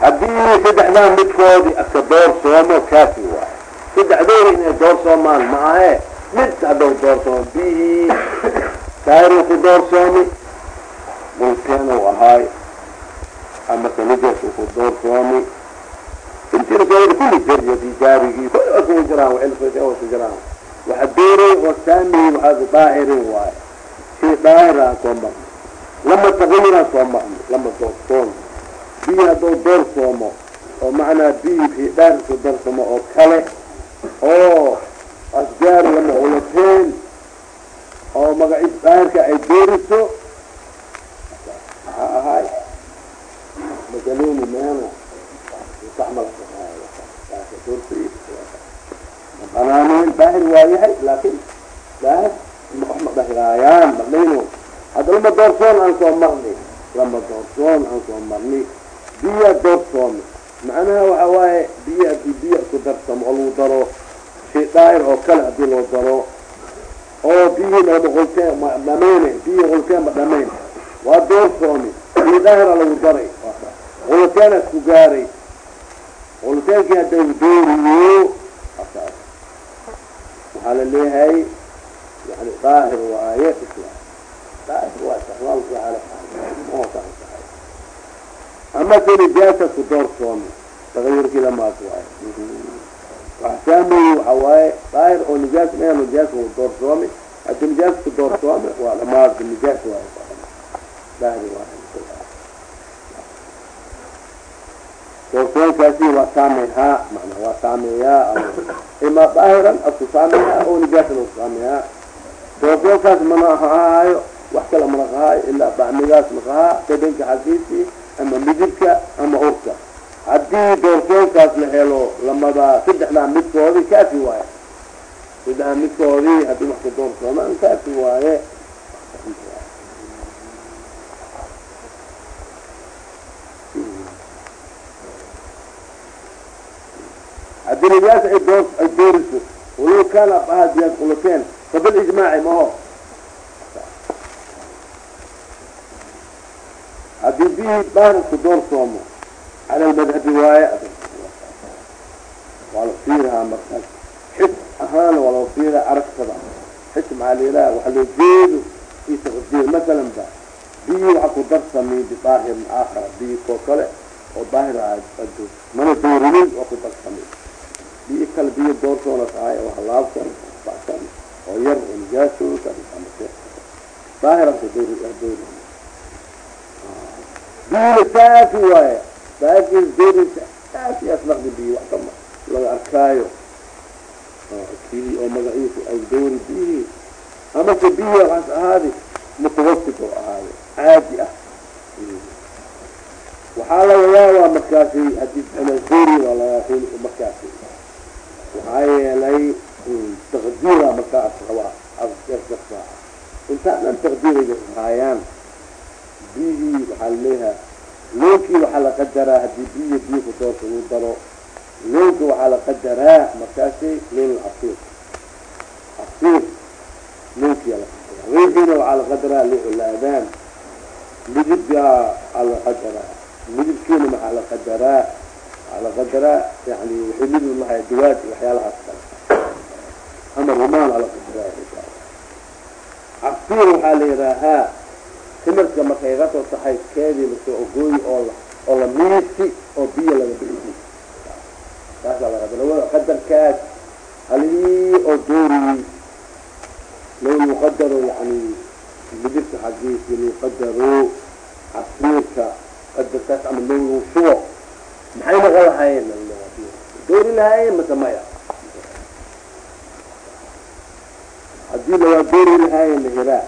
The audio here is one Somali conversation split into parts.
haddii saddexdaa midkoodi aska doorsoomo kaafi waay saddexdooda inay doorsoomaan ma ahe. Mid haddau doorsoomo bihii daairu ku doorsoomi dhulkeenu ahaay ama sanideesu ku doorsoomi intiina soo kulli jarjadi jaarigii kul jiraan cilku jiraan. Waxa dooray oo saamihi waxaa daahirin waayo shay daahiraan soo marno lama tagayiraan soo marno lama doorsoon biyi hadduu doorsoomo oo macnaa biyi fi dhaarku doorsoomo oo kale. Oo asgaar lama ulateen oo magaciis daahirka ay dooriso maxaa ahaay magaleni meena banaaneyn daahir waa yahay laakin daahir wax ma dhahiraayaan marnayno hadda doorsoon aan soo marni. Lama doorsoon aan soo marni biya doorsoome macnaha waxa waaye biyo haddii biyo isku darsamo oo lagu daro shay daahir oo kale haddii loo daro oo biyihii malama qolteen ma dhamayne biyihii qolteen ma dhamayn waa doorsoomi biyo daahira lagu daray. Qoloteena isku gaaray. Qoloteenkii hadda u dooriyo waxaa la leeyahay yani daahir waaye daahir waa saxwaal ama se nijaasa ku doorsoomi tagayurkii lamaas waaye wax saamay waxa waaye daahir oo nijaas mea nijaas ku doorsoomi haddii nijaas ku doorsoomi waa dhamaad nijaas waaye daahir waaye doorsoonkaasi waa saamehaa mana waa saameeyaa ima daahiran asku saameehaa oo nijaasan asku saameehaa doorsoonkaas mana ahaayo wax kale mana qahaayo ilaa bacmigaas maqahaa dadanka xagiisii ama midibka ama urka haddii doorsoonkaas la helo lamada saddexdaa midkoodii kaafi waaye. Saddexdaa midkoodii haddii wax ku doorsoomaan kaafi waaye. Haddii nijaas ay door ay dooriso walow kaana abaha diyaad qulateen fabilijmaaci maho haddii bihi baar isku doorsoomo cala lmadhabi waaye waa la fiirahaa markaas xis ahaan waa loo fiiraa aragtada xis maxaa layidhaha waxa loo jeedo iyo taqdiir. Masalan ba biyi waxa ku darsamay bidaahirin aakhara biyi koo kale oo daahir ado mana doorinin waa ku darsamay biyo kale biyo doorsoona tahay oo halaabsan bacsan oo yar oo nijaasoosan daahirasa doori saafi waaye saafis doorisa saafi asnaqdi biyo wax kama laga arkaayo. Kii oo magaciisu ay doori biyihii amase biyi waxaas ahaadi mutawasit oo ahaadi caadi ah. Waxaa laga yaabaa markaasi haddii doori waa laga markaasi. Waxaa yeelay taqdiira markaa rabaa intaa dhan taqdiirayga haayaan biyihii waxaa la leeyahay loonkii waxaa la qadaraa haddii biyo biyo ku doorsa uu daro. Loonka waxaa la qadaraa markaasi loon casiir casiir loonkiyaa la qadaraa. Weygiina waxaa la qadaraa laadaan midibkaa aa la qadaraa. Midibkiina maxaa la qadaraa? La qadaraa yani waxay midib lahay dawaad waxyaalahaas kale. Ama rumaan ala qadaraa casiir waxaa la yidhaahaa timirka markay ka soo tahay keedii la soo ogooyi oo la miisi oo biyo laga bixi. Saasaa la qadara wada qadarkaas halihii oo dooriyey low yuqadaro yani midibka xagiisi luyuqadaro casiirka qadarkaas ama low lagu shubo maxay naga lahaayeen? Doori. Lahaayeen mase maya haddii lawaa doori lahaayeen lahiraa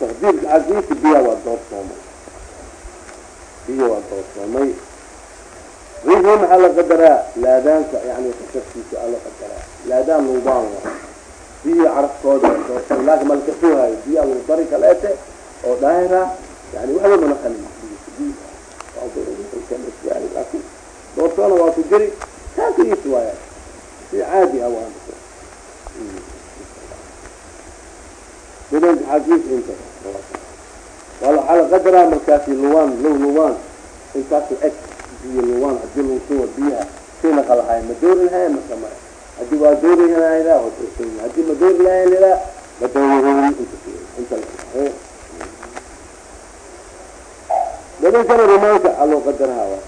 taqdiirka xagiisi biya waa doorsoomay biyo waa doorsoomay wixii maxaa la qadaraa laadaanka yani kasarkiisa ala qadaraa laadaan lubaan wa biyo carabkooda waa doorsoomay laakin malka suhaayo biyaa lagu dari kaleete oo daahira yani waxba mana qalin laakin doorsoona waa ku jiri kaakiis waaya si caadi ah waa dadanka xagiis inta waa qadaraa markaasi luwaan low luwaan. Intaas eg biyo luwaan haddii lagu sugo biyaha sina qalahay ma doori lahayn masama haddii waa doori lahayda waa doorsan haddii ma doori lahayn lila ma doori inta dalinkana rumaanka aloo qadaraha waa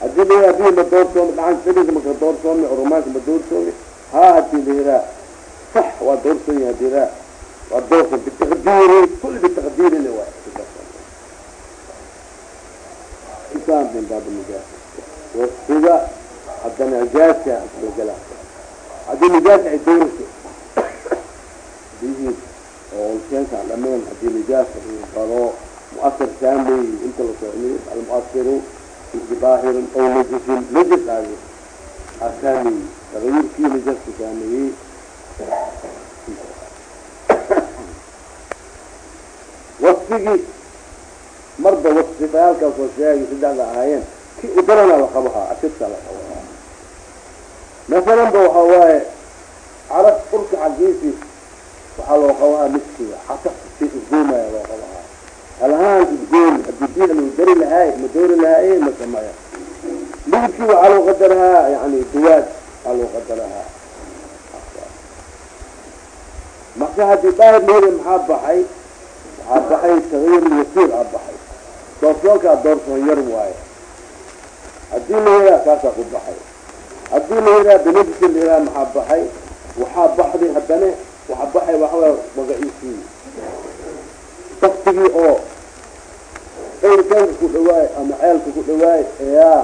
haddii la biyo ma doorsoomi fidis maka doorsoomi oo rumaanka ma doorsoomi haa haddii la yiraa sax waa doorsan yahay haddii la waa doorsan bitaqdiiri kul bitaqdiiri le waay intaan min baab nijaas wasiga haddana nijaaska gala haddii nijaaska ay doorayso biyihii oo keenka dhamayn haddii nijaaska uu baro muasir saameey inta la socniyo almuasiru bidaahirin aw najisin najis aadi asaameeyey tagayurkii najaaska saameeyey wasfigii marba wasifayaalkaas oo sheegay saddexda ahaayeen ki udarana la qabahaa asidka la qabahaa masalan ba waxa waaye carab urka xaggiisii waxaa loo qabahaa miskiga xasa si isgoomaya loo qabahaa halahaan isgoomi haddii biya lagu dari lahaay ma doori lahaaye ma samaya. Midibkii waxaa loo qadarahaa yani duwaad waxaa loo qadarahaa marka haddii daahir laheli maxaa baxay waxaa baxay tagayur yasiir aa baxay doorsoonkaa doorsoon yar waaye haddii la yiraa kaasaa ku baxay. Haddii la yiraa benefisi la yiraa maxaa baxay? Waxaa baxday haddana waxa baxay waxaway magaciisii. Baktigii oo eylkaanka ku dhawaay ama ceelka ku dhawaay eyaa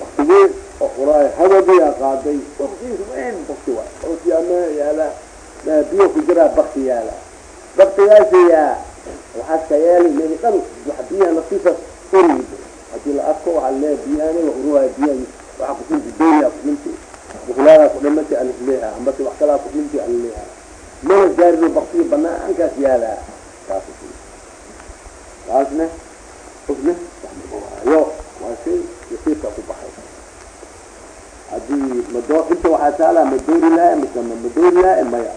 baktigii oo quraay hawadiyaa qaaday. Baktigiis weyn bakti waay otiyaa me yaalla biyo ku jiraa bakti yaalla. Baktigaasi yaa waxaad ka yeeli mehi dhan wax biyaha naftiisa uriido haddii la arko waxaa leeya biyahani wa uruhaya biyaha waxaa kusinti dooniyaa kusinti buklaadaa ku dhimati alifleha ambase wax kalaa kusinti alleha mana gaarino baktigi banaankaas yaalaa kaas kaasne usne yo waa shay yasiirka ku baxay. Hadii mado inta waxaa taala madoori laha mise madoori laha maya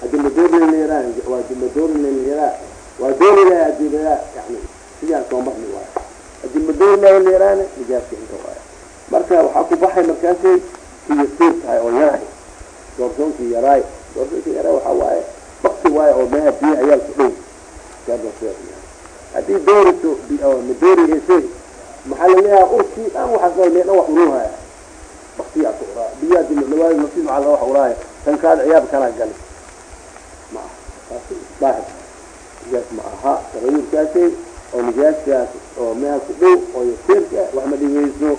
haddii madoori layiraa waa madoori layiraa waa doori laha layiraa yani sidaan soo marni waayo haddii madoori laha layiraana nijaaska inta waayo marka waxaa ku baxay markaasay ki yasiir tahay oo yaraay doorsoonkii yaraay doorsoonkii yaraay waxaa waaye bakti waayo oo meha biyaha yaal ku dhow haddii dooriso madoorihese maxaa laleeyaha urkii dhan waxaa dhan wax uruhaya baktiyaa ku uraa biyaha dilawaayo naftiis waxaa laga wax uraaya kan kaada ciyaab kanaa gali daahir nijaas ma aha tagayurkaasi oo nijaaskaas oo meha ku dhow oo yasiirka wax ma dhigeyso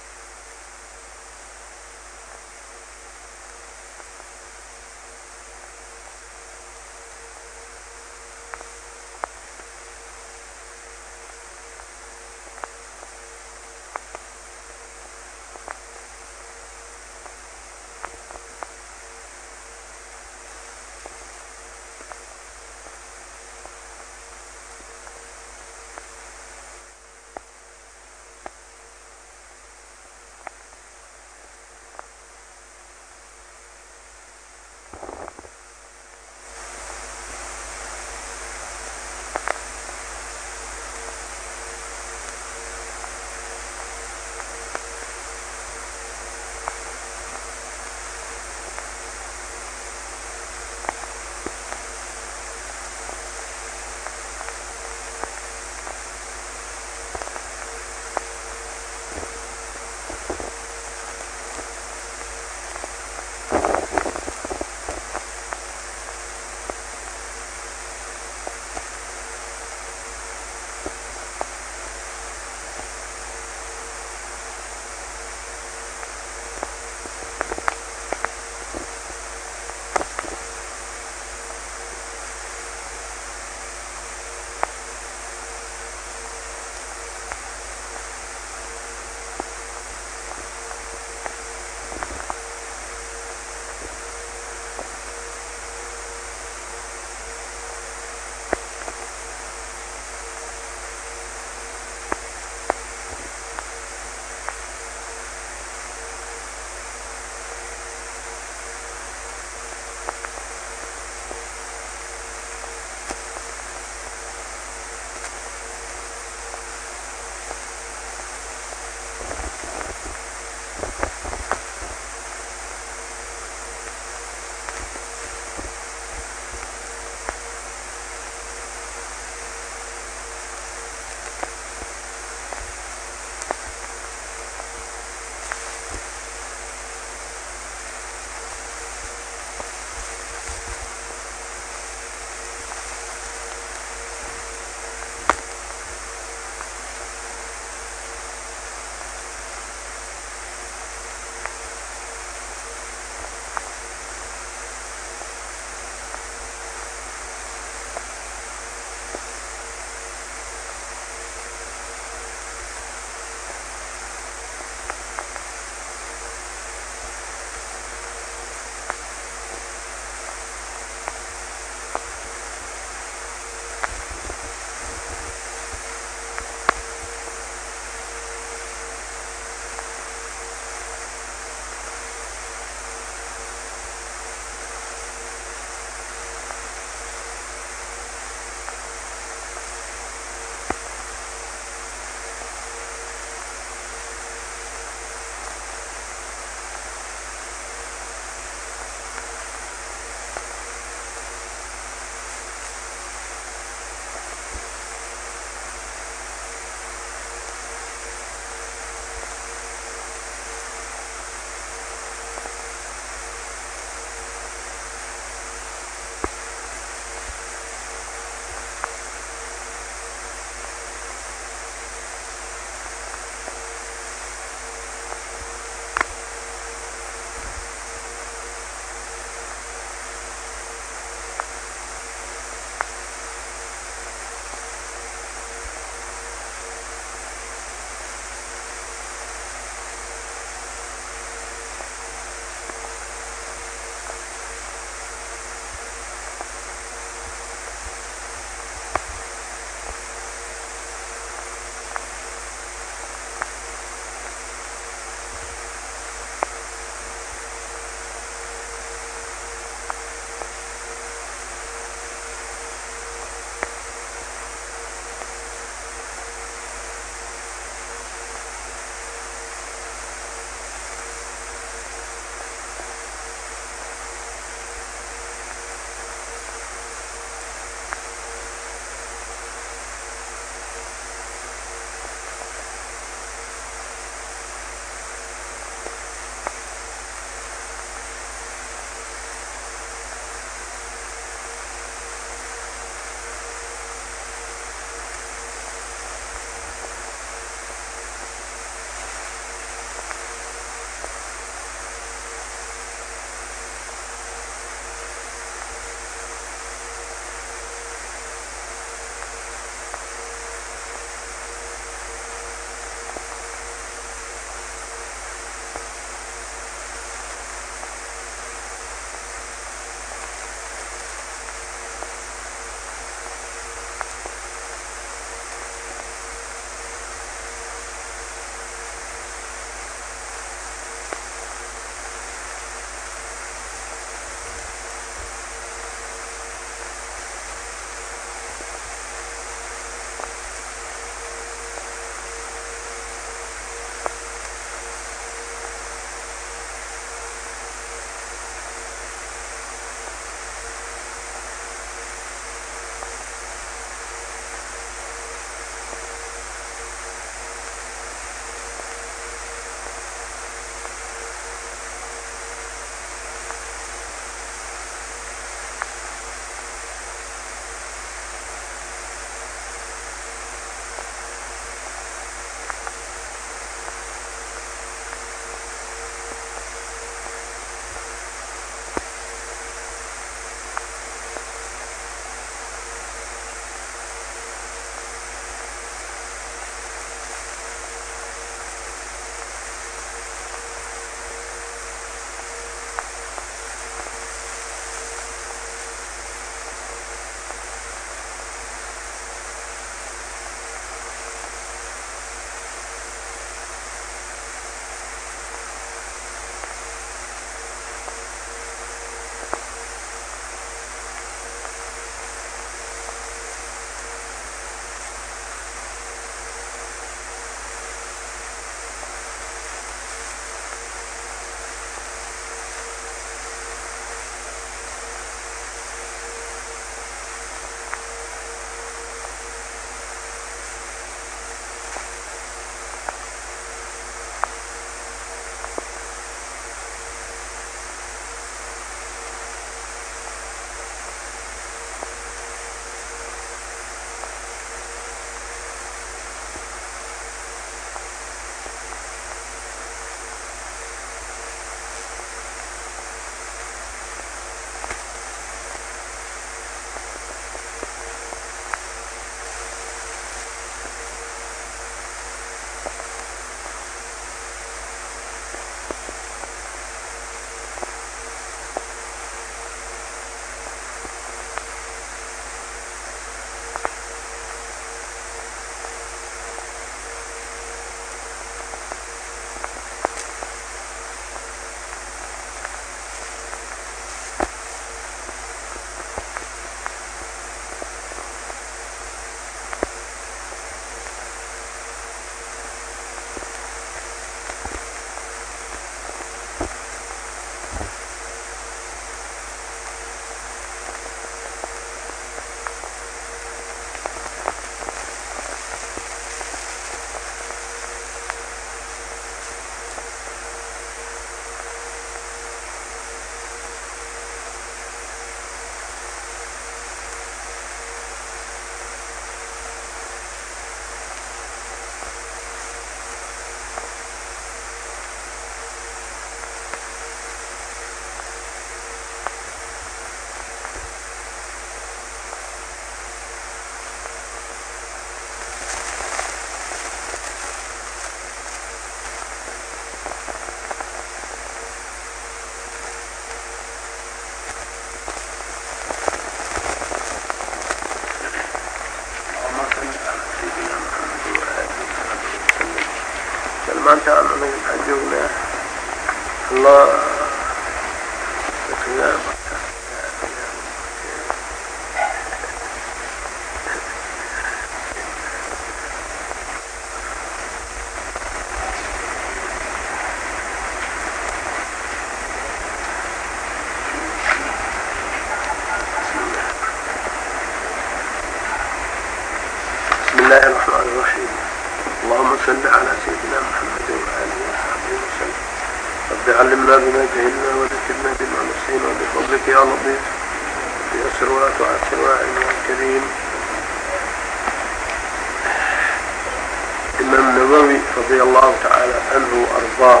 النووي رضي الله تعالى عنه وأرضاه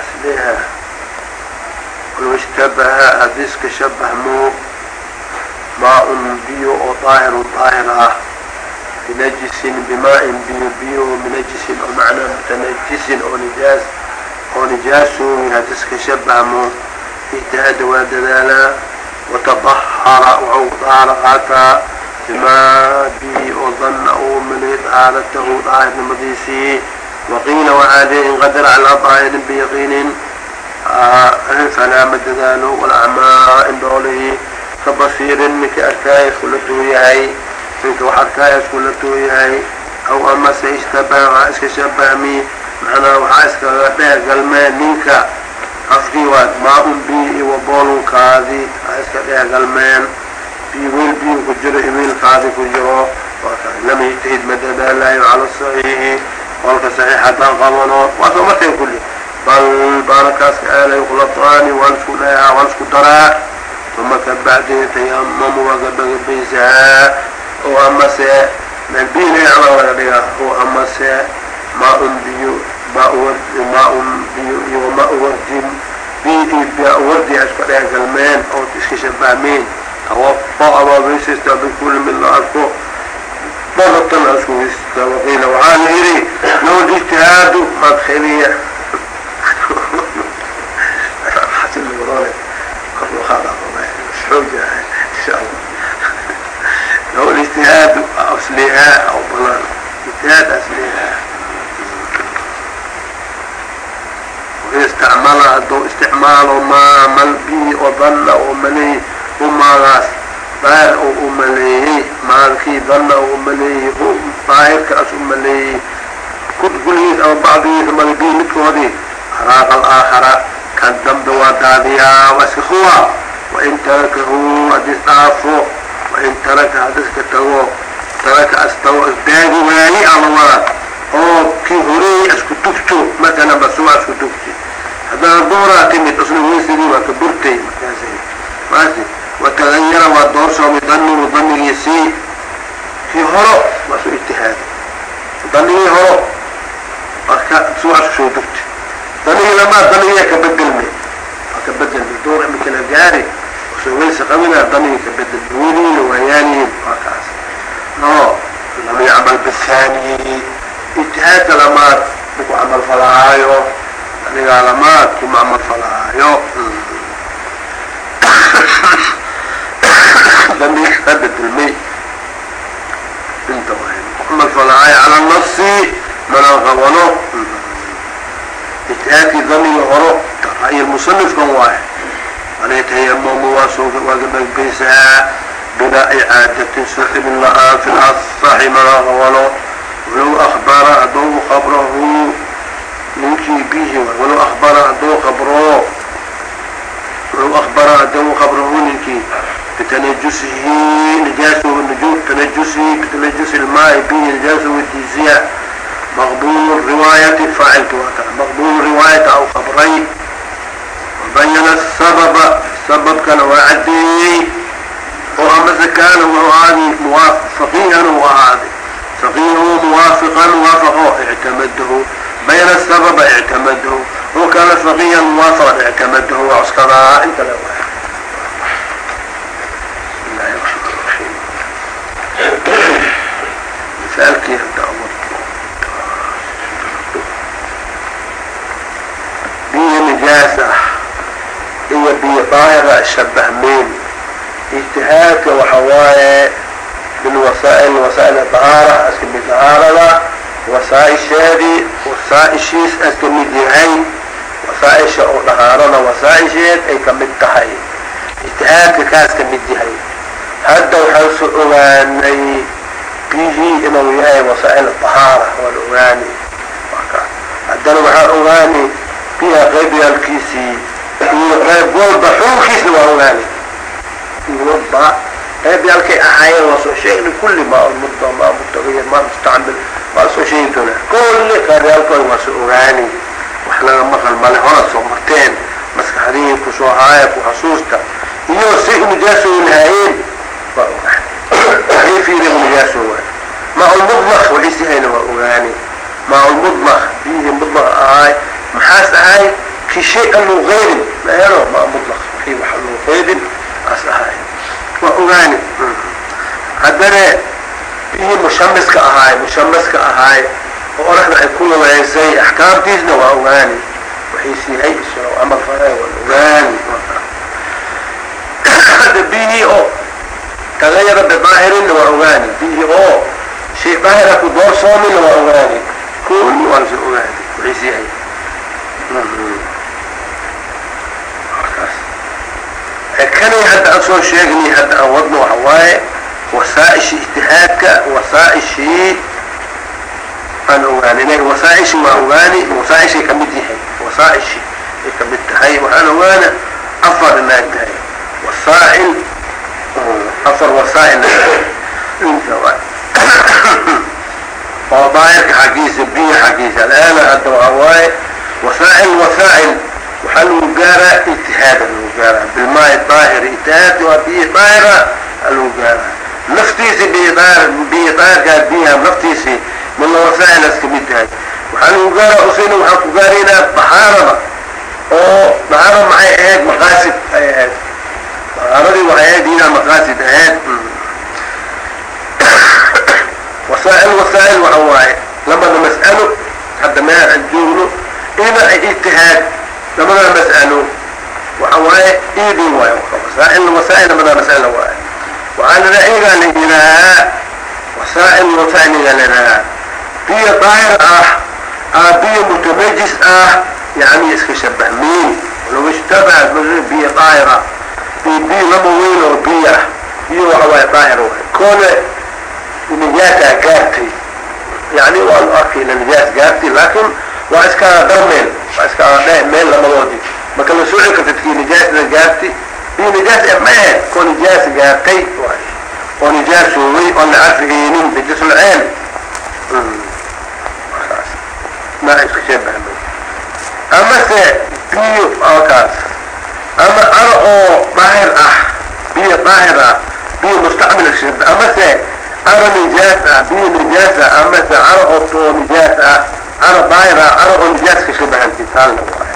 أسلها ولو اشتبه حديثك شبه مو ماء بيو أو طاهر طاهرة بنجس بماء بيو بيو منجس أو معنى متنجس أو نجاس oo nijaasu hadis ka shabahmo ijtahaada waa dadaalaa watadahara waxau dahaaro qaataa bimaa bi oo dana uu milay dahaaratahu daahirnimadiisii waqiila waxaa dee in qadara calaa daahirin biyaqiinin falaa ma dadaalo walacmaa indhoolihi ka basiirin minka arkaaya iskula tuu yahay minka wax arkaaya iskula tuu yahay aw amase ishtabaha iska shabahmi macnaha waxaa iskaga dheer galmeen ninka afkii waa maa-un bi iwa boolunkaadi waxaa iska dheer galmeen bi wiil biyu ku jiro i wiilkaadi ku jiro lam yajtahid ma dadaalayo cala saxiixi qolka saxiix haddaan qabano waa soo markay kulli bal baanakaaska aalay khulataani waan isku dheehaa waan isku daraa uma kabacdi tayamamu waa gabagabaysaa oo amase biinayacbaa laga dhigaa oo amase maa-un biyo maa-un biyo iyo maa wardin biyo bia wardi a isku dhex galmeen oo iska shabahmeen tawafa abaabeysaysta bikulli mid la arko maratan a isku weysata waqiila waxaa la yidhi law ijtihaadu madkhiliya law ijtihaadu aslihaa aw banaan ijtihaad aslihaa istacmala hadduu isticmaalo maa mal bi oo humaagaas daahir oo u maleeyey maalkii dana oo umaleeyey daahirkaas u maleeyey. Kulligiis ama bacdigiis male bi midkoodii araaqa alaakhara kan dambe waa daadiyaa waa iska kuwa wain tarakahu hadis dhaafo wain taraka hadiska tago taraka astago isdaagi waaye ama oo kii horeeyey isku tugto masalan basuwa isku tugti haddana dooraa timid isna weysadii waa ka burtay markaas maasi watagayara waa doorsoomay danigu danigiisii kii horo waa soo ijtihaaday danigii horo marka suwa isku soo dugtay danigii lamaa danigiya ka bedelmay waa ka bedelmay door imika gaari soo weysa qabinaa danigii ka bedelmay weliina waayaaniin waa kaas. No lam yacmal lamaad ku camal falahaayo anigaa lamaad kuma camal falahaayo damiga ka bedelmay inta way ku camal falahaayo cala nafsi mana qabano ijtihaadkii damiga horo ra'yi musanifkan waaye alaytayamamu waa soo waa gabagbaysaa bilaa icaadatin sixibin la'aan fi lasaxi mana qabano walow abara hadduu abrahu ninkii bihi walow abara hadduu abro walow abara hadduu qabrahu ninkii bitanajusihi najaasu tanajusihi bitanajusi lmaai bihi تنجس الماء به الجاس والجزية مقبول الرواية فاعل مقبول الرواية أو خبرين وبين السبب سبب كان وعدي وأمس كان وهذه فقيها وهذه فقيه موافقا وافقه اعتمده بين السبب اعتمده وكان فقيها موافقا اعتمده وعسكرا انت لو طاهرة شبه مين اجتهادك وحوايه من وسائل وسائل الطهارة اسكمي طهارة وسائل شادي وسائل شيس اسكمي ديهي wasaaisha oo dhahaarana wasaaisheed ay kamid tahay ijtihaadka kaas kamid yahay hadda waxaan soo ogaanay biyihii inuu yahay wasaail dahaara waan ogaani haddana waxaan ogaani biyaha qeybyaalkiisii iyo qeyb walba xukunkiisna waa ogaani walba qeybyaalkay ahaayeen waa soo sheegni kulli maa mudda maa mutagayir maa mustacmil waa soo sheegi doonaa kulli qeybyaalkooda waa soo ogaani wax laga maqal male hora soo marteen. Maskaxdihii ku soo haaya ku xasuusta. Iyo si nijaasoy lahaayeen waa ogaani waxay fiiriya nijaaso waay maa ulmudmaq waxiisi hayna waa ogaani maa ulmudmaq biyihii mudmaq ahaay. Maxaas ahay ki shay an loo qeydin maero maa mudmaq wixii wax loo qeydin aas ahaay waa ogaani. Haddana biyihii mushamiska ahaay mushamiska ahaay oo oraxda ay ku luleysay axkaamtiisna waa ogaani. Waxiisi hay isoo camal faray waa ogaani. Hadda biyihii oo tagayara bidaahirinna waa ogaani. Biyihii oo shay daahira ku doorsoominna waa ogaani kulli waan soo ogaani waxiisi hay kani hadda aan soo sheegnay hadda aan wadno waxa waaye wasaaishii ijtihaadka wasaaishii aan ogaani inaga wasaaishii waa ogaani wasaaishay ka mid yahay wasaaishii ay ka mid tahay waxaan ogaana afar inaag wasaail afar wasaail oo daahirka xaggiisa biyo xaggiisa alaana hadda waxa waaye wasaail wasaail waxaa lagu gaaraa ijtihaada lagu gaaraa bilmaai daahir ijtihaad waa biyi daahira lagu gaaraa naftiisi biyi daahir biyi daahirkaa biyaha naftiisi mina wasaa'ilas ka mid tahay waxaa lagu gaaraa usina waxaan ku gaaraynaa dahaarada oo dahaara maxay ahayd maqaasid ay ahayd dahaaradii waxay ahayd inaa maqaasid ahayd wasaa'il wasaa'il waxa waaye lamada mas'alo hadda meel aan joogno ina ijtihaad لماذا مسألة وحواي ايدي واي وسائل وسائل لماذا مسألة واي وعلى رأينا لنا وسائل وسائل لنا بي طائر اه اه بي متمجس اه يعني اسك شبه مين ولو اشتبه بي طائرة بي بي لموين وبيه بي وحواي طائر واي كون نجاتها قارتي يعني والأركي نجات قارتي لكن waa iska darmeel waa iska dhe meel lamadoodi marka la sooci karta kii nijaasna gaarti bii nijaas mae koo nijaas gaartay oo nijaasoobay oon la carfigeynin nijasulceen ma iska sheebahmay amase biyo oo ama ara oo daahir ah biyo daahir ah biyo mustacmil amase ara nijaas ah biyo nijaas ah amase ara oo nijaas ah عرب بايرا عرب جاسك شو بحنتي سالنا واحد